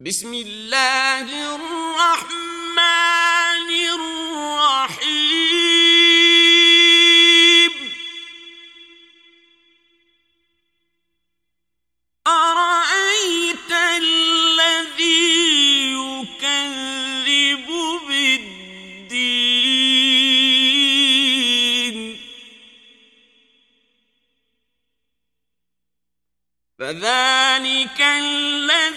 بسم اللہ الرحمن الرحیم ارائیت الذی یکذب بالدین فذلك اللہ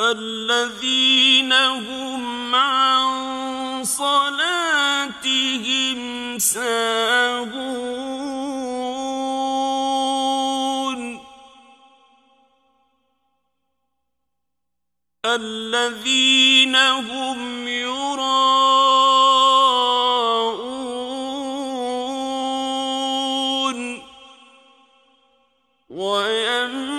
الذين هم عن صلاتهم ساهون الذين هم يراءون ويمنعون